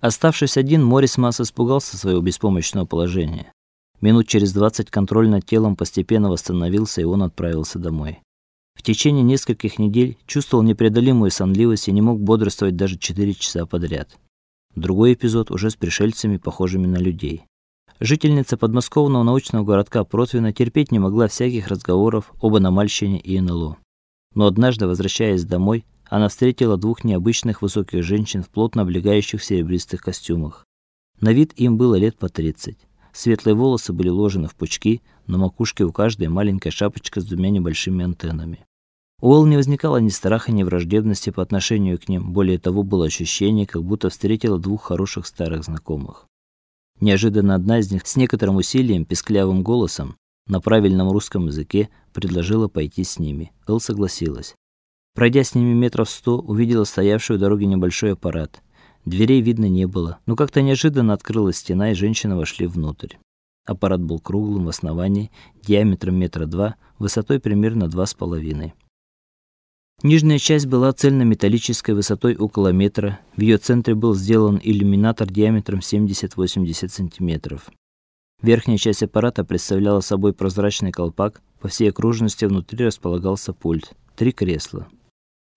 Оставшись один, Морис Масс испугался своего беспомощного положения. Минут через двадцать контроль над телом постепенно восстановился, и он отправился домой. В течение нескольких недель чувствовал непреодолимую сонливость и не мог бодрствовать даже 4 часа подряд. Другой эпизод уже с пришельцами, похожими на людей. Жительница подмосковного научного городка Протвино терпеть не могла всяких разговоров об аномальщине и НЛО. Но однажды, возвращаясь домой, она встретила двух необычных высоких женщин в плотно облегающих серебристых костюмах. На вид им было лет по 30. Светлые волосы были уложены в пучки, на макушке у каждой маленькая шапочка с двумя небольшими антеннами. У Эл не возникало ни страха, ни враждебности по отношению к ним, более того, было ощущение, как будто встретила двух хороших старых знакомых. Неожиданно одна из них с некоторым усилием, песклявым голосом, на правильном русском языке, предложила пойти с ними. Эл согласилась. Пройдя с ними метров сто, увидела стоявший у дороги небольшой аппарат. Дверей видно не было, но как-то неожиданно открылась стена, и женщины вошли внутрь. Аппарат был круглым в основании, диаметром метра два, высотой примерно два с половиной. Нижняя часть была цельнометаллической высотой около метра. В ее центре был сделан иллюминатор диаметром 70-80 сантиметров. Верхняя часть аппарата представляла собой прозрачный колпак, по всей окружности внутри располагался пульт, три кресла.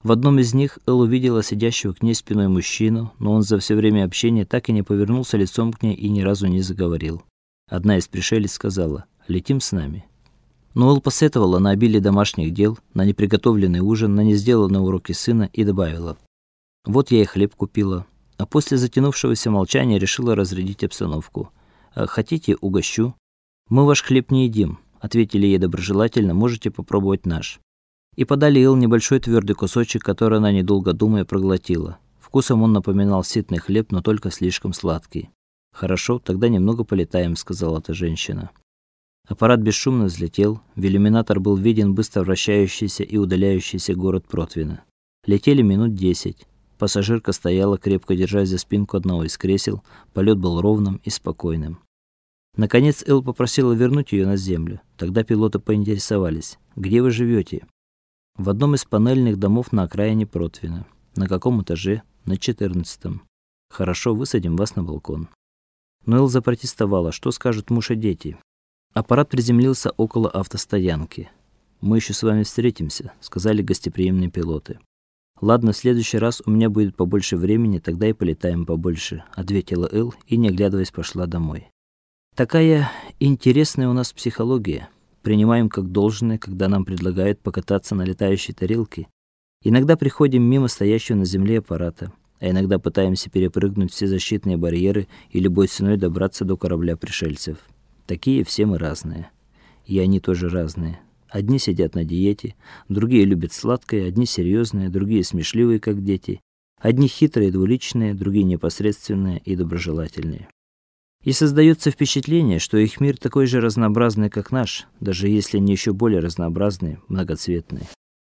В одном из них Эл увидела сидящего к ней спиной мужчину, но он за все время общения так и не повернулся лицом к ней и ни разу не заговорил. Одна из пришелец сказала: "Летим с нами". Но Эл посетовала на обилие домашних дел, на неприготовленный ужин, на не сделанные уроки сына и добавила: "Вот я и хлеб купила". А после затянувшегося молчания решила разрядить обстановку. «А "Хотите, угощу?" "Мы ваш хлеб не едим", ответили ей доброжелательно. "Можете попробовать наш" и подали Эл небольшой твердый кусочек, который она недолго думая проглотила. Вкусом он напоминал ситный хлеб, но только слишком сладкий. Хорошо, тогда немного полетаем, сказала эта женщина. Аппарат бесшумно взлетел, в иллюминатор был виден быстро вращающийся и удаляющийся город Протвино. Летели минут десять. Пассажирка стояла, крепко держась за спинку одного из кресел. Полет был ровным и спокойным. Наконец Эл попросила вернуть ее на землю. Тогда пилоты поинтересовались: "Где вы живете? В одном из панельных домов на окраине Протвина. На каком этаже? На четырнадцатом. Хорошо, высадим вас на балкон. Ноэл запротестовала, что скажут муж и дети. Аппарат приземлился около автостоянки. Мы еще с вами встретимся, сказали гостеприимные пилоты. Ладно, в следующий раз у меня будет побольше времени, тогда и полетаем побольше, ответила Эл и не оглядываясь пошла домой. Такая интересная у нас психология принимаем как должное, когда нам предлагают покататься на летающей тарелке. Иногда приходим мимо стоящего на земле аппарата, а иногда пытаемся перепрыгнуть все защитные барьеры и любой ценой добраться до корабля пришельцев. Такие все мы разные. И они тоже разные. Одни сидят на диете, другие любят сладкое, одни серьезные, другие смешливые, как дети. Одни хитрые, двуличные, другие непосредственные и доброжелательные. И создается впечатление, что их мир такой же разнообразный, как наш, даже если не еще более разнообразный, многоцветный.